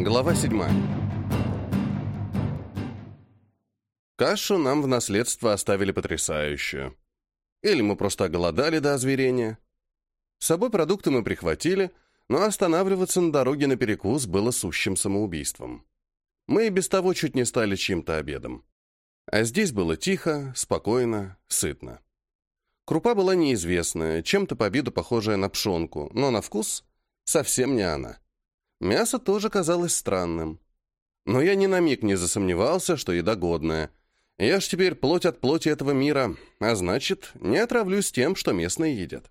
Глава 7. Кашу нам в наследство оставили потрясающую. Или мы просто оголодали до озверения. С собой продукты мы прихватили, но останавливаться на дороге на перекус было сущим самоубийством. Мы и без того чуть не стали чьим-то обедом. А здесь было тихо, спокойно, сытно. Крупа была неизвестная, чем-то по виду похожая на пшенку, но на вкус совсем не она. Мясо тоже казалось странным. Но я ни на миг не засомневался, что еда годная. Я ж теперь плоть от плоти этого мира, а значит, не отравлюсь тем, что местные едят.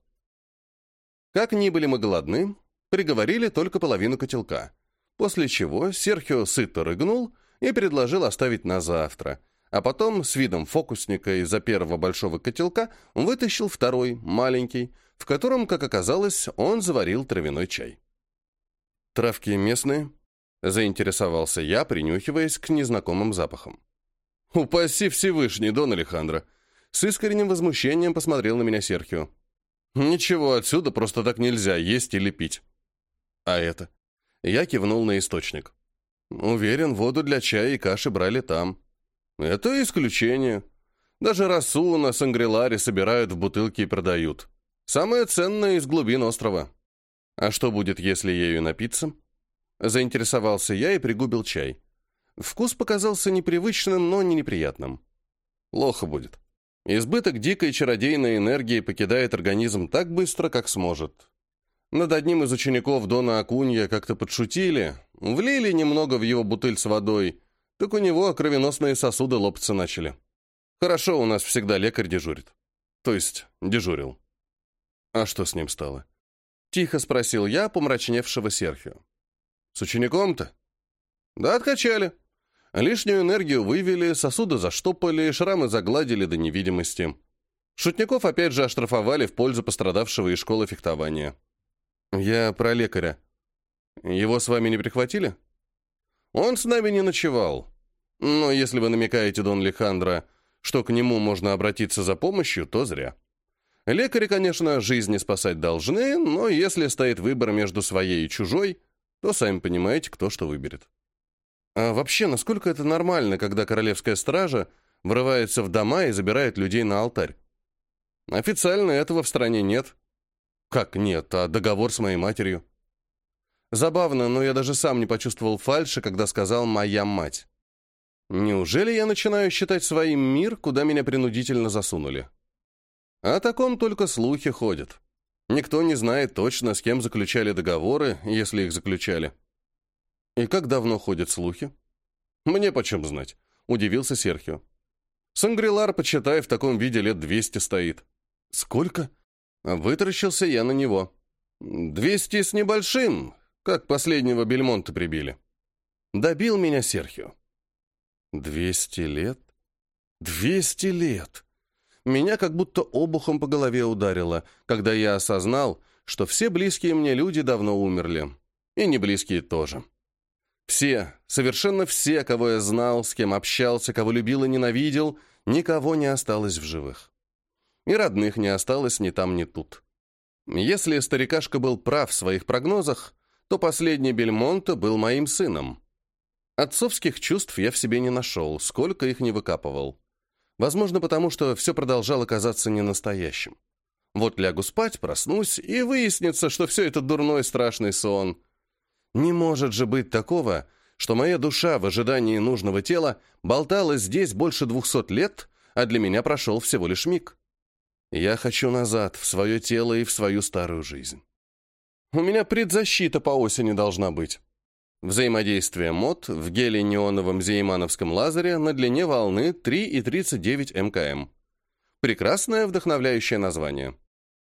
Как ни были мы голодны, приговорили только половину котелка, после чего Серхио сыто рыгнул и предложил оставить на завтра, а потом с видом фокусника из-за первого большого котелка вытащил второй, маленький, в котором, как оказалось, он заварил травяной чай. «Травки местные?» — заинтересовался я, принюхиваясь к незнакомым запахам. «Упаси Всевышний, Дон Алехандро!» С искренним возмущением посмотрел на меня Серхио. «Ничего, отсюда просто так нельзя есть или пить». «А это?» Я кивнул на источник. «Уверен, воду для чая и каши брали там». «Это исключение. Даже росу на Сангриларе собирают в бутылки и продают. Самое ценное из глубин острова». А что будет, если ею напиться? Заинтересовался я и пригубил чай. Вкус показался непривычным, но не неприятным. Плохо будет. Избыток дикой чародейной энергии покидает организм так быстро, как сможет. Над одним из учеников Дона Акунья как-то подшутили, влили немного в его бутыль с водой, так у него кровеносные сосуды лопаться начали. Хорошо, у нас всегда лекарь дежурит. То есть, дежурил. А что с ним стало? Тихо спросил я помрачневшего Серхио. «С учеником-то?» «Да, откачали. Лишнюю энергию вывели, сосуды заштопали, шрамы загладили до невидимости. Шутников опять же оштрафовали в пользу пострадавшего из школы фехтования. Я про лекаря. Его с вами не прихватили?» «Он с нами не ночевал. Но если вы намекаете, Дон Лехандро, что к нему можно обратиться за помощью, то зря». Лекари, конечно, жизни спасать должны, но если стоит выбор между своей и чужой, то сами понимаете, кто что выберет. А вообще, насколько это нормально, когда королевская стража врывается в дома и забирает людей на алтарь? Официально этого в стране нет. Как нет, а договор с моей матерью? Забавно, но я даже сам не почувствовал фальши, когда сказал «моя мать». Неужели я начинаю считать своим мир, куда меня принудительно засунули? О таком только слухи ходят. Никто не знает точно, с кем заключали договоры, если их заключали. И как давно ходят слухи? Мне почем знать, удивился Серхио. Сангрилар, почитай, в таком виде лет двести стоит. Сколько? Вытаращился я на него. Двести с небольшим, как последнего Бельмонта прибили. Добил меня Серхио. Двести лет? Двести лет! Меня как будто обухом по голове ударило, когда я осознал, что все близкие мне люди давно умерли. И не близкие тоже. Все, совершенно все, кого я знал, с кем общался, кого любил и ненавидел, никого не осталось в живых. И родных не осталось ни там, ни тут. Если старикашка был прав в своих прогнозах, то последний Бельмонте был моим сыном. Отцовских чувств я в себе не нашел, сколько их не выкапывал. Возможно, потому что все продолжало казаться ненастоящим. Вот лягу спать, проснусь, и выяснится, что все это дурной страшный сон. Не может же быть такого, что моя душа в ожидании нужного тела болталась здесь больше двухсот лет, а для меня прошел всего лишь миг. Я хочу назад, в свое тело и в свою старую жизнь. У меня предзащита по осени должна быть. Взаимодействие мод в геле-неоновом зеймановском лазере на длине волны 3,39 мкм. Прекрасное вдохновляющее название.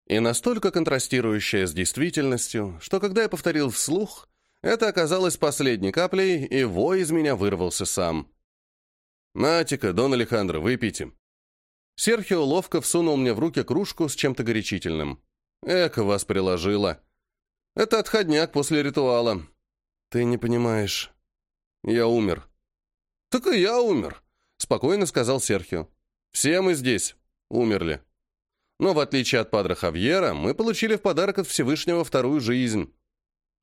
И настолько контрастирующее с действительностью, что когда я повторил вслух, это оказалось последней каплей, и вой из меня вырвался сам. «Натика, Дон Алехандро, выпейте». Серхио ловко всунул мне в руки кружку с чем-то горячительным. «Эко вас приложила. Это отходняк после ритуала, «Ты не понимаешь. Я умер». «Так и я умер», — спокойно сказал Серхио. «Все мы здесь умерли. Но в отличие от Падре Хавьера, мы получили в подарок от Всевышнего вторую жизнь.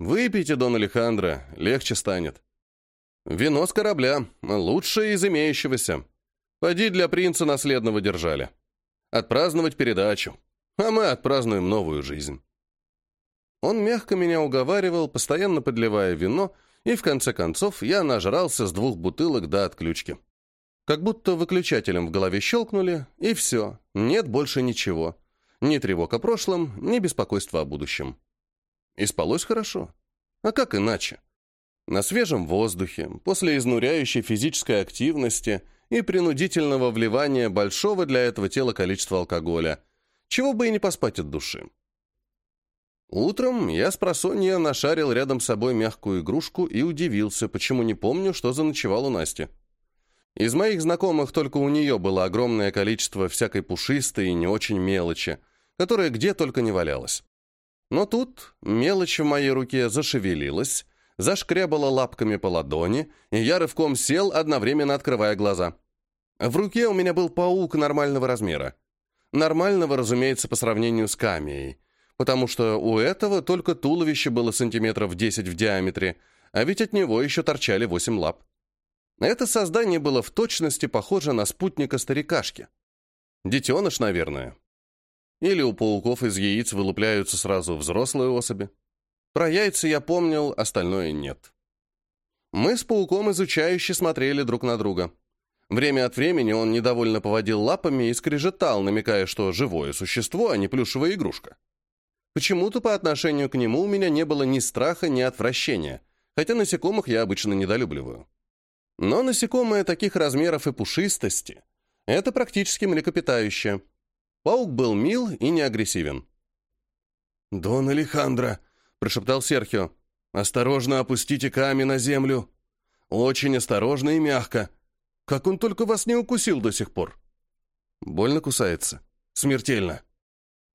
Выпейте, Дон Алехандро, легче станет. Вино с корабля, лучшее из имеющегося. Поди для принца наследного держали. Отпраздновать передачу, а мы отпразднуем новую жизнь. Он мягко меня уговаривал, постоянно подливая вино, и в конце концов я нажрался с двух бутылок до отключки. Как будто выключателем в голове щелкнули, и все, нет больше ничего. Ни тревог о прошлом, ни беспокойства о будущем. И спалось хорошо. А как иначе? На свежем воздухе, после изнуряющей физической активности и принудительного вливания большого для этого тела количества алкоголя, чего бы и не поспать от души. Утром я с просонья нашарил рядом с собой мягкую игрушку и удивился, почему не помню, что заночевал у Насти. Из моих знакомых только у нее было огромное количество всякой пушистой и не очень мелочи, которая где только не валялась. Но тут мелочь в моей руке зашевелилась, зашкрябала лапками по ладони, и я рывком сел, одновременно открывая глаза. В руке у меня был паук нормального размера. Нормального, разумеется, по сравнению с камией, потому что у этого только туловище было сантиметров 10 в диаметре, а ведь от него еще торчали 8 лап. Это создание было в точности похоже на спутника старикашки. Детеныш, наверное. Или у пауков из яиц вылупляются сразу взрослые особи. Про яйца я помнил, остальное нет. Мы с пауком изучающе смотрели друг на друга. Время от времени он недовольно поводил лапами и скрежетал, намекая, что живое существо, а не плюшевая игрушка. Почему-то по отношению к нему у меня не было ни страха, ни отвращения, хотя насекомых я обычно недолюбливаю. Но насекомые таких размеров и пушистости — это практически млекопитающее. Паук был мил и не агрессивен. «Дон Алехандро», — прошептал Серхио, — «осторожно опустите камень на землю. Очень осторожно и мягко. Как он только вас не укусил до сих пор?» «Больно кусается. Смертельно».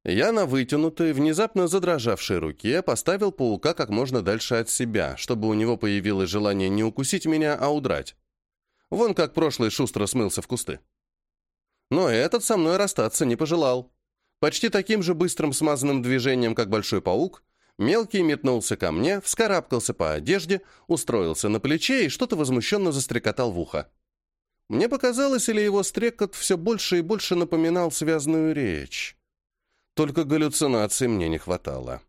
Я на вытянутой, внезапно задрожавшей руке поставил паука как можно дальше от себя, чтобы у него появилось желание не укусить меня, а удрать. Вон как прошлый шустро смылся в кусты. Но этот со мной расстаться не пожелал. Почти таким же быстрым смазанным движением, как большой паук, мелкий метнулся ко мне, вскарабкался по одежде, устроился на плече и что-то возмущенно застрекотал в ухо. Мне показалось, или его стрекот все больше и больше напоминал связную речь. Только галлюцинаций мне не хватало.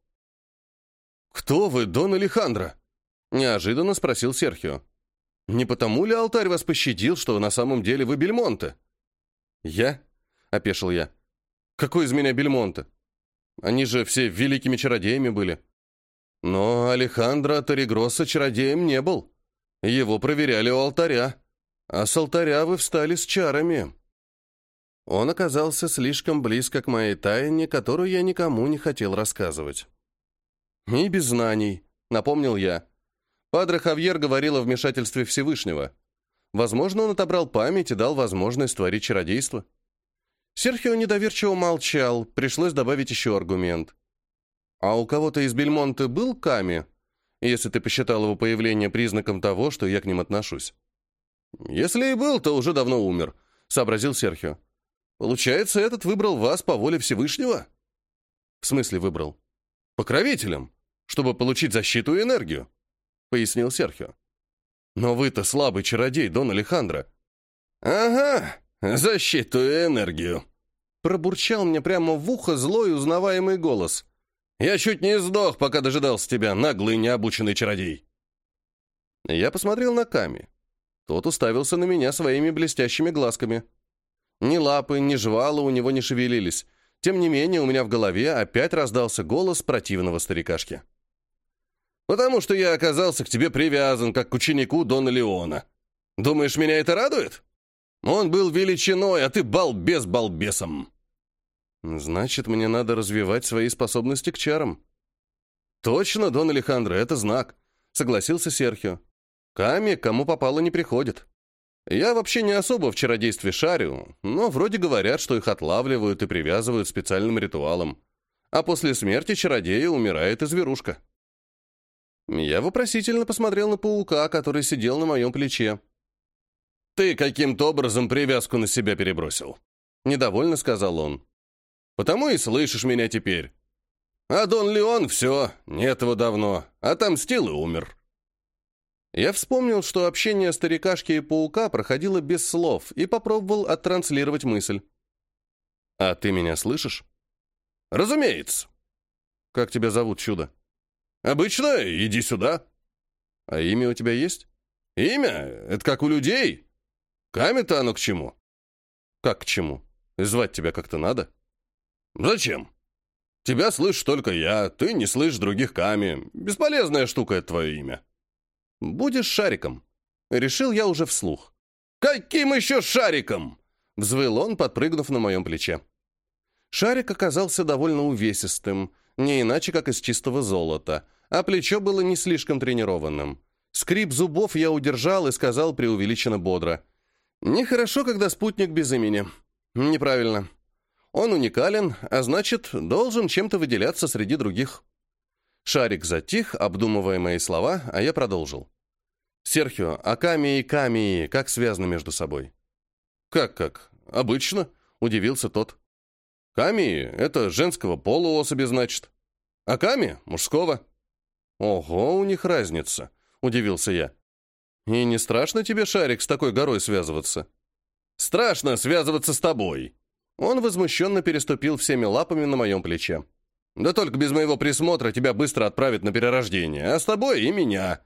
«Кто вы, Дон Алехандро?» — неожиданно спросил Серхио. «Не потому ли алтарь вас пощадил, что на самом деле вы Бельмонте?» «Я?» — опешил я. «Какой из меня Бельмонте? Они же все великими чародеями были». Но Алехандро Торигросса чародеем не был. Его проверяли у алтаря. А с алтаря вы встали с чарами. Он оказался слишком близко к моей тайне, которую я никому не хотел рассказывать. «И без знаний», — напомнил я. Падре Хавьер говорил о вмешательстве Всевышнего. Возможно, он отобрал память и дал возможность творить чародейство. Серхио недоверчиво молчал, пришлось добавить еще аргумент. «А у кого-то из Бельмонте был Ками, если ты посчитал его появление признаком того, что я к ним отношусь?» «Если и был, то уже давно умер», — сообразил Серхио. «Получается, этот выбрал вас по воле Всевышнего?» «В смысле выбрал?» «Покровителем, чтобы получить защиту и энергию», — пояснил Серхио. «Но вы-то слабый чародей, Дон Алехандро». «Ага, защиту и энергию», — пробурчал мне прямо в ухо злой узнаваемый голос. «Я чуть не сдох, пока дожидался тебя, наглый необученный чародей». Я посмотрел на Ками. Тот уставился на меня своими блестящими глазками. Ни лапы, ни жвала у него не шевелились. Тем не менее, у меня в голове опять раздался голос противного старикашки. «Потому что я оказался к тебе привязан, как к ученику Дона Леона. Думаешь, меня это радует? Он был величиной, а ты балбес балбесом». «Значит, мне надо развивать свои способности к чарам». «Точно, Дон Алехандро, это знак», — согласился Серхио. Ками кому попало не приходит. Я вообще не особо в чародействе шарю, но вроде говорят, что их отлавливают и привязывают специальным ритуалом. А после смерти чародея умирает и зверушка. Я вопросительно посмотрел на паука, который сидел на моем плече. «Ты каким-то образом привязку на себя перебросил», — недовольно сказал он. «Потому и слышишь меня теперь. А Дон Леон все, нет его давно, отомстил и умер. Я вспомнил, что общение старикашки и паука проходило без слов и попробовал оттранслировать мысль. «А ты меня слышишь?» «Разумеется». «Как тебя зовут, чудо?» «Обычно иди сюда». «А имя у тебя есть?» «Имя? Это как у людей. Каме-то оно к чему?» «Как к чему? Звать тебя как-то надо?» «Зачем? Тебя слышишь только я, ты не слышишь других Ками. Бесполезная штука это твое имя». «Будешь шариком», — решил я уже вслух. «Каким еще шариком?» — взвыл он, подпрыгнув на моем плече. Шарик оказался довольно увесистым, не иначе, как из чистого золота, а плечо было не слишком тренированным. Скрип зубов я удержал и сказал преувеличенно бодро. «Нехорошо, когда спутник без имени. Неправильно. Он уникален, а значит, должен чем-то выделяться среди других». Шарик затих, обдумывая мои слова, а я продолжил. «Серхио, а Ками и Ками как связаны между собой?» «Как-как? Обычно», — удивился тот. «Ками — это женского пола особи, значит. А Ками — мужского». «Ого, у них разница», — удивился я. «И не страшно тебе, Шарик, с такой горой связываться?» «Страшно связываться с тобой!» Он возмущенно переступил всеми лапами на моем плече. Да только без моего присмотра тебя быстро отправят на перерождение, а с тобой и меня.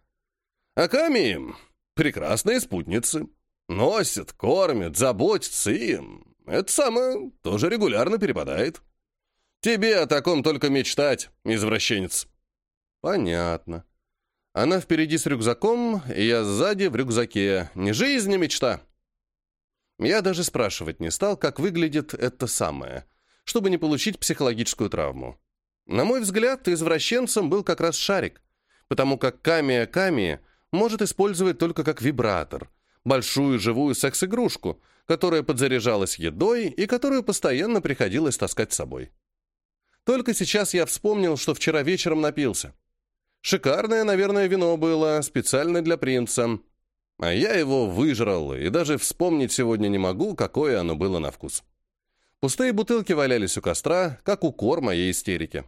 А Ками — прекрасные спутницы. Носят, кормят, заботятся и... Это самое тоже регулярно перепадает. Тебе о таком только мечтать, извращенец. Понятно. Она впереди с рюкзаком, и я сзади в рюкзаке. Не жизнь, не мечта. Я даже спрашивать не стал, как выглядит это самое, чтобы не получить психологическую травму. На мой взгляд, извращенцем был как раз шарик, потому как камия-камия может использовать только как вибратор, большую живую секс-игрушку, которая подзаряжалась едой и которую постоянно приходилось таскать с собой. Только сейчас я вспомнил, что вчера вечером напился. Шикарное, наверное, вино было, специально для принца. А я его выжрал, и даже вспомнить сегодня не могу, какое оно было на вкус. Пустые бутылки валялись у костра, как укор моей истерики.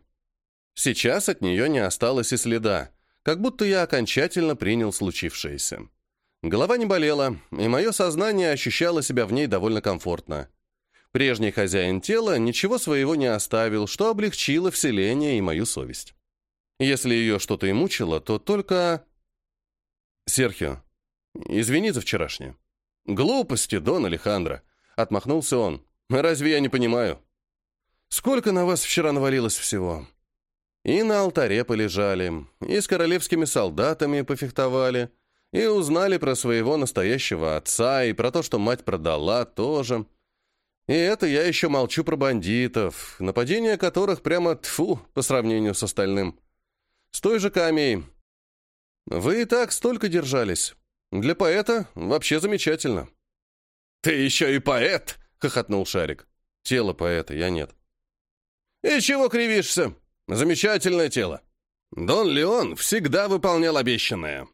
Сейчас от нее не осталось и следа, как будто я окончательно принял случившееся. Голова не болела, и мое сознание ощущало себя в ней довольно комфортно. Прежний хозяин тела ничего своего не оставил, что облегчило вселение и мою совесть. Если ее что-то и мучило, то только... «Серхио, извини за вчерашнее». «Глупости, Дон Алехандро», — отмахнулся он. «Разве я не понимаю?» «Сколько на вас вчера навалилось всего?» И на алтаре полежали, и с королевскими солдатами пофехтовали, и узнали про своего настоящего отца, и про то, что мать продала, тоже. И это я еще молчу про бандитов, нападение которых прямо тфу по сравнению с остальным. С той же камей. Вы и так столько держались. Для поэта вообще замечательно. «Ты еще и поэт!» — хохотнул Шарик. «Тело поэта, я нет». «И чего кривишься? Замечательное тело. Дон Леон всегда выполнял обещанное.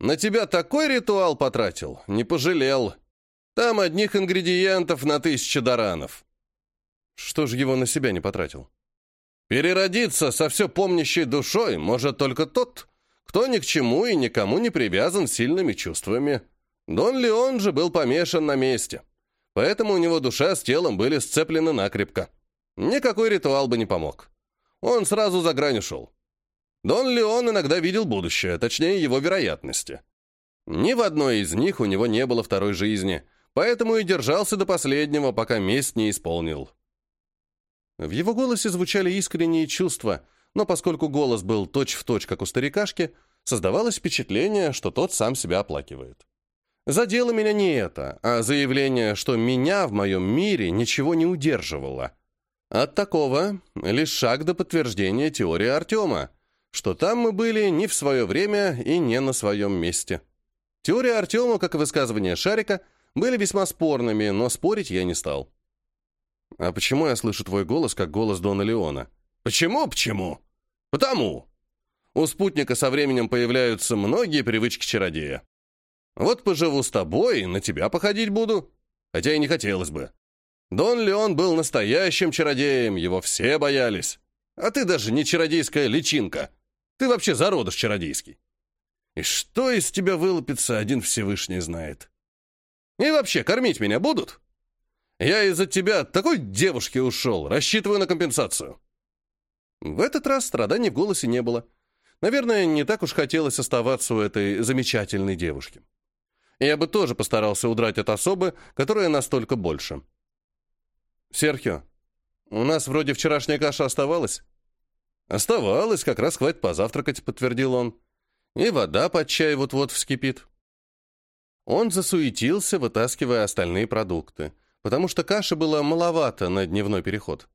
На тебя такой ритуал потратил, не пожалел. Там одних ингредиентов на тысячи даранов. Что же его на себя не потратил? Переродиться со все помнящей душой может только тот, кто ни к чему и никому не привязан сильными чувствами. Дон Леон же был помешан на месте, поэтому у него душа с телом были сцеплены накрепко. Никакой ритуал бы не помог он сразу за грань ушел. Дон Леон иногда видел будущее, точнее его вероятности. Ни в одной из них у него не было второй жизни, поэтому и держался до последнего, пока месть не исполнил. В его голосе звучали искренние чувства, но поскольку голос был точь-в-точь, точь, как у старикашки, создавалось впечатление, что тот сам себя оплакивает. Задело меня не это, а заявление, что меня в моем мире ничего не удерживало — от такого лишь шаг до подтверждения теории Артема, что там мы были не в свое время и не на своем месте. Теория Артема, как и высказывание Шарика, были весьма спорными, но спорить я не стал. «А почему я слышу твой голос, как голос Дона Леона?» «Почему, почему?» «Потому!» У спутника со временем появляются многие привычки чародея. Вот поживу с тобой, на тебя походить буду. Хотя и не хотелось бы. Дон Леон был настоящим чародеем, его все боялись. А ты даже не чародейская личинка. Ты вообще зародыш чародейский. И что из тебя вылупится, один Всевышний знает. И вообще, кормить меня будут? Я из-за тебя от такой девушки ушел, рассчитываю на компенсацию. В этот раз страданий в голосе не было. Наверное, не так уж хотелось оставаться у этой замечательной девушки. Я бы тоже постарался удрать от особы, которая настолько больше. «Серхио, у нас вроде вчерашняя каша оставалась?» «Оставалась, как раз хватит позавтракать», — подтвердил он. «И вода под чай вот-вот вскипит». Он засуетился, вытаскивая остальные продукты, потому что каши было маловато на дневной переход.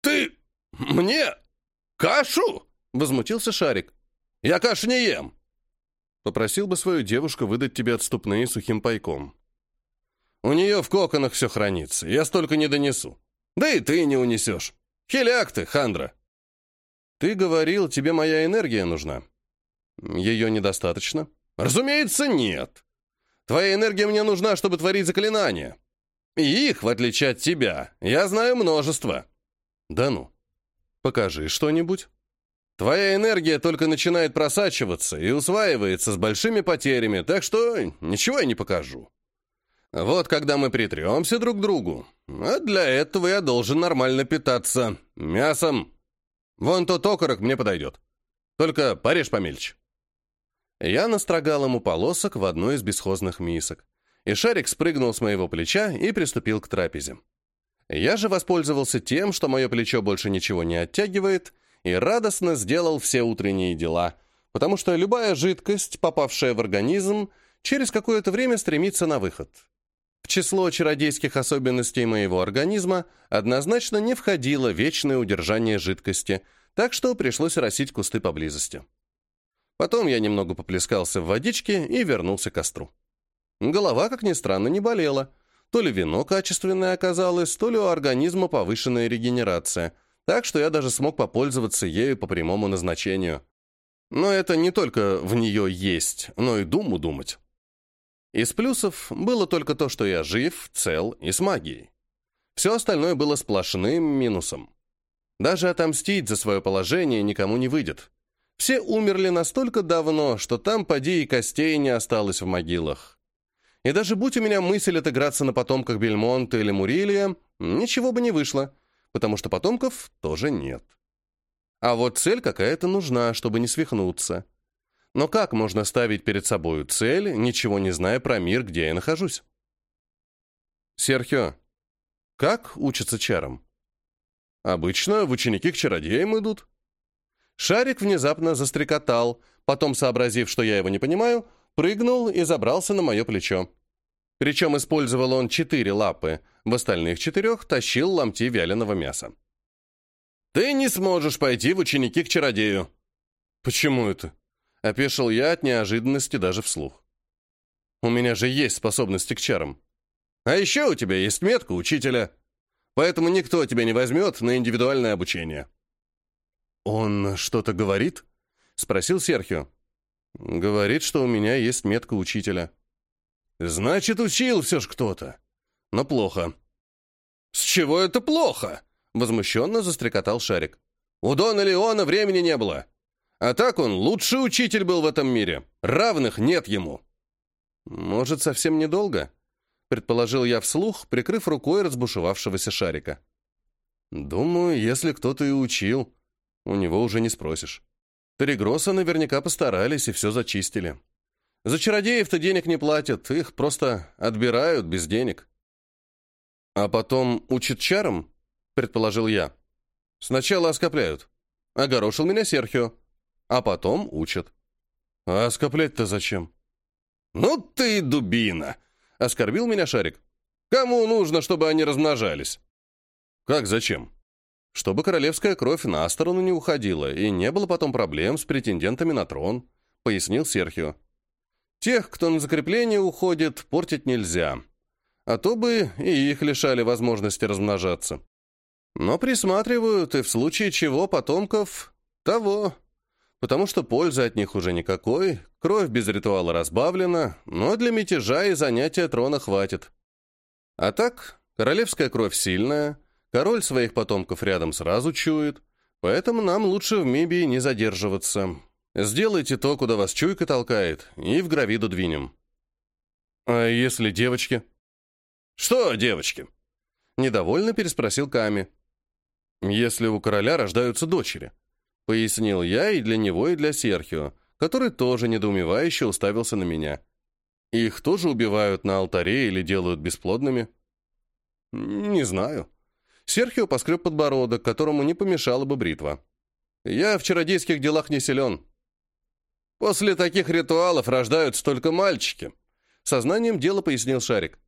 «Ты мне кашу?» — возмутился Шарик. «Я кашу не ем!» Попросил бы свою девушку выдать тебе отступные сухим пайком. У нее в коконах все хранится, я столько не донесу. Да и ты не унесешь. Хиляк ты, Хандра. Ты говорил, тебе моя энергия нужна. Ее недостаточно? Разумеется, нет. Твоя энергия мне нужна, чтобы творить заклинания. И их, в отличие от тебя, я знаю множество. Да ну. Покажи что-нибудь. Твоя энергия только начинает просачиваться и усваивается с большими потерями, так что ничего я не покажу. Вот когда мы притремся друг к другу, а для этого я должен нормально питаться мясом. Вон тот окорок мне подойдет. Только порежь помельче. Я настрогал ему полосок в одной из бесхозных мисок, и шарик спрыгнул с моего плеча и приступил к трапезе. Я же воспользовался тем, что мое плечо больше ничего не оттягивает, и радостно сделал все утренние дела, потому что любая жидкость, попавшая в организм, через какое-то время стремится на выход. Число чародейских особенностей моего организма однозначно не входило вечное удержание жидкости, так что пришлось росить кусты поблизости. Потом я немного поплескался в водичке и вернулся к костру. Голова, как ни странно, не болела. То ли вино качественное оказалось, то ли у организма повышенная регенерация – так что я даже смог попользоваться ею по прямому назначению. Но это не только в нее есть, но и думу думать. Из плюсов было только то, что я жив, цел и с магией. Все остальное было сплошным минусом. Даже отомстить за свое положение никому не выйдет. Все умерли настолько давно, что там поди и костей не осталось в могилах. И даже будь у меня мысль отыграться на потомках Бельмонта или Мурилия, ничего бы не вышло потому что потомков тоже нет. А вот цель какая-то нужна, чтобы не свихнуться. Но как можно ставить перед собой цель, ничего не зная про мир, где я нахожусь? Серхио, как учатся чарам? Обычно в ученики к чародеям идут. Шарик внезапно застрекотал, потом, сообразив, что я его не понимаю, прыгнул и забрался на мое плечо. Причем использовал он четыре лапы, в остальных четырех тащил ломти вяленого мяса. «Ты не сможешь пойти в ученики к чародею». «Почему это?» — опешил я от неожиданности даже вслух. «У меня же есть способности к чарам. А еще у тебя есть метка учителя, поэтому никто тебя не возьмет на индивидуальное обучение». «Он что-то говорит?» — спросил Серхио. «Говорит, что у меня есть метка учителя». Значит, учил все ж кто-то. Но плохо. С чего это плохо? Возмущенно застрекотал Шарик. У Дона Леона времени не было. А так он лучший учитель был в этом мире. Равных нет ему. Может, совсем недолго? Предположил я вслух, прикрыв рукой разбушевавшегося Шарика. Думаю, если кто-то и учил, у него уже не спросишь. Терегроса наверняка постарались и все зачистили. За чародеев-то денег не платят, их просто отбирают без денег. А потом учат чарам, предположил я. Сначала оскопляют. Огорошил меня Серхио. А потом учат. А оскоплять-то зачем? Ну ты дубина! Оскорбил меня Шарик. Кому нужно, чтобы они размножались? Как зачем? Чтобы королевская кровь на сторону не уходила и не было потом проблем с претендентами на трон, пояснил Серхио. Тех, кто на закрепление уходит, портить нельзя. А то бы и их лишали возможности размножаться. Но присматривают, и в случае чего потомков того. Потому что пользы от них уже никакой, кровь без ритуала разбавлена, но для мятежа и занятия трона хватит. А так, королевская кровь сильная, король своих потомков рядом сразу чует, Поэтому нам лучше в Мибии не задерживаться. Сделайте то, куда вас чуйка толкает, и в Гравиду двинем». «А если девочки?» «Что девочки?» Недовольно переспросил Ками. «Если у короля рождаются дочери», — пояснил я и для него, и для Серхио, который тоже недоумевающе уставился на меня. «Их тоже убивают на алтаре или делают бесплодными?» «Не знаю». Серхио поскреб подбородок, которому не помешала бы бритва. «Я в чародейских делах не силен». «После таких ритуалов рождаются только мальчики», — сознанием дела пояснил Шарик.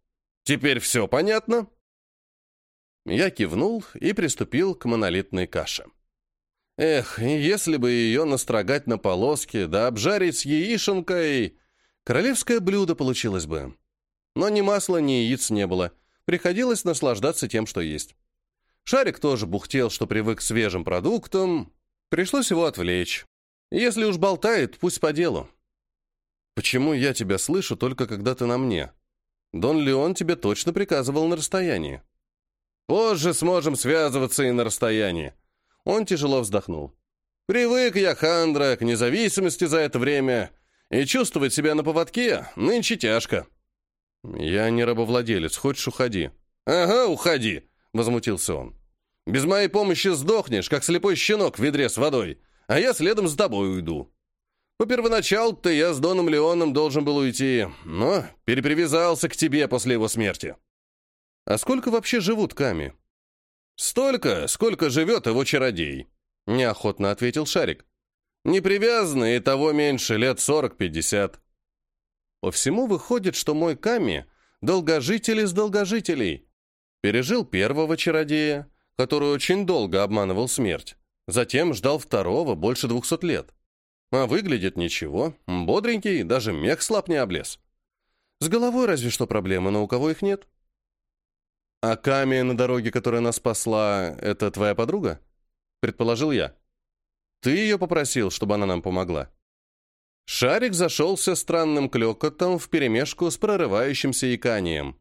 «Теперь все понятно?» Я кивнул и приступил к монолитной каше. Эх, если бы ее настрогать на полоски, да обжарить с яишенкой, королевское блюдо получилось бы. Но ни масла, ни яиц не было. Приходилось наслаждаться тем, что есть. Шарик тоже бухтел, что привык к свежим продуктам. Пришлось его отвлечь. Если уж болтает, пусть по делу. Почему я тебя слышу только когда ты на мне? Дон Леон тебе точно приказывал на расстоянии. Позже сможем связываться и на расстоянии. Он тяжело вздохнул. Привык я, Хандра, к независимости за это время, и чувствовать себя на поводке нынче тяжко. Я не рабовладелец, хочешь уходи. Ага, уходи, возмутился он. Без моей помощи сдохнешь, как слепой щенок в ведре с водой, а я следом за тобой уйду. По первоначалу-то я с Доном Леоном должен был уйти, но перепривязался к тебе после его смерти. А сколько вообще живут Ками? Столько, сколько живет его чародей, неохотно ответил Шарик. Непривязанный и того меньше, лет сорок-пятьдесят. По всему выходит, что мой Ками — долгожитель из долгожителей. Пережил первого чародея, который очень долго обманывал смерть. Затем ждал второго, больше двухсот лет. А выглядит ничего, бодренький, даже мех слаб не облез. С головой разве что проблемы, но у кого их нет? «А Камия на дороге, которая нас спасла, это твоя подруга?» Предположил я. «Ты ее попросил, чтобы она нам помогла?» Шарик зашелся странным клёкотом вперемешку с прорывающимся иканием.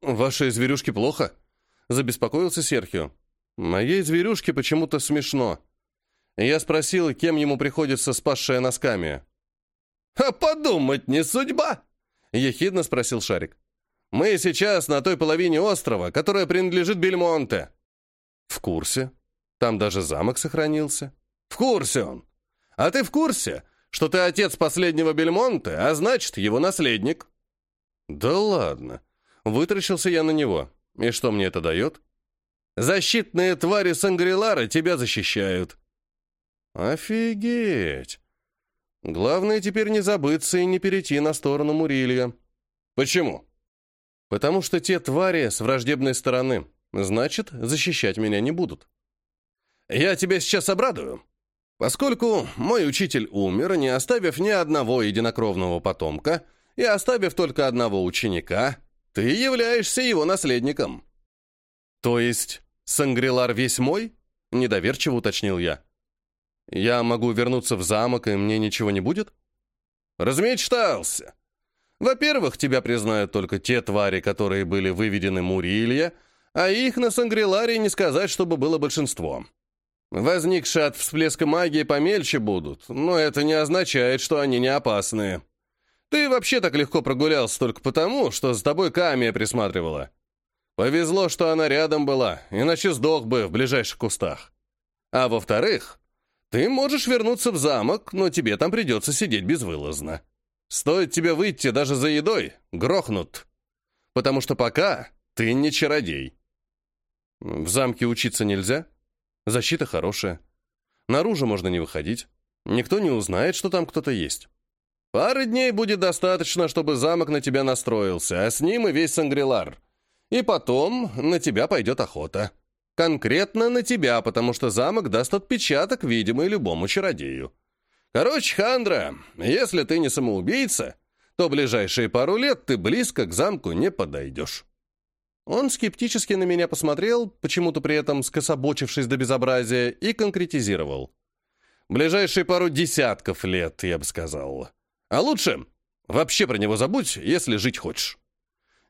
«Вашей зверюшке плохо?» — забеспокоился Серхио. «Моей зверюшке почему-то смешно». Я спросил, кем ему приходится спасшая нас Камия. «А подумать не судьба?» — ехидно спросил Шарик. Мы сейчас на той половине острова, которая принадлежит Бельмонте». «В курсе. Там даже замок сохранился». «В курсе он. А ты в курсе, что ты отец последнего Бельмонте, а значит, его наследник?» «Да ладно». Вытращился я на него. И что мне это дает? «Защитные твари Сангрилара тебя защищают». «Офигеть! Главное теперь не забыться и не перейти на сторону Мурилья». «Почему?» Потому что те твари с враждебной стороны, значит, защищать меня не будут. Я тебя сейчас обрадую. Поскольку мой учитель умер, не оставив ни одного единокровного потомка и оставив только одного ученика, ты являешься его наследником. То есть Сангрилар весь мой? Недоверчиво уточнил я. Я могу вернуться в замок, и мне ничего не будет? Размечтался. Во-первых, тебя признают только те твари, которые были выведены Мурилья, а их на Сангриларе не сказать, чтобы было большинство. Возникшие от всплеска магии помельче будут, но это не означает, что они не опасные. Ты вообще так легко прогулялся только потому, что за тобой Камия присматривала. Повезло, что она рядом была, иначе сдох бы в ближайших кустах. А во-вторых, ты можешь вернуться в замок, но тебе там придется сидеть безвылазно. Стоит тебе выйти даже за едой, грохнут. Потому что пока ты не чародей. В замке учиться нельзя. Защита хорошая. Наружу можно не выходить. Никто не узнает, что там кто-то есть. Пары дней будет достаточно, чтобы замок на тебя настроился, а с ним и весь Сангрилар. И потом на тебя пойдет охота. Конкретно на тебя, потому что замок даст отпечаток, видимый любому чародею. Короче, Хандра, если ты не самоубийца, то ближайшие пару лет ты близко к замку не подойдешь». Он скептически на меня посмотрел, почему-то при этом скособочившись до безобразия, и конкретизировал. «Ближайшие пару десятков лет, я бы сказал. А лучше вообще про него забудь, если жить хочешь.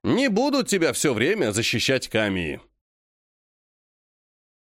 Не будут тебя все время защищать камии».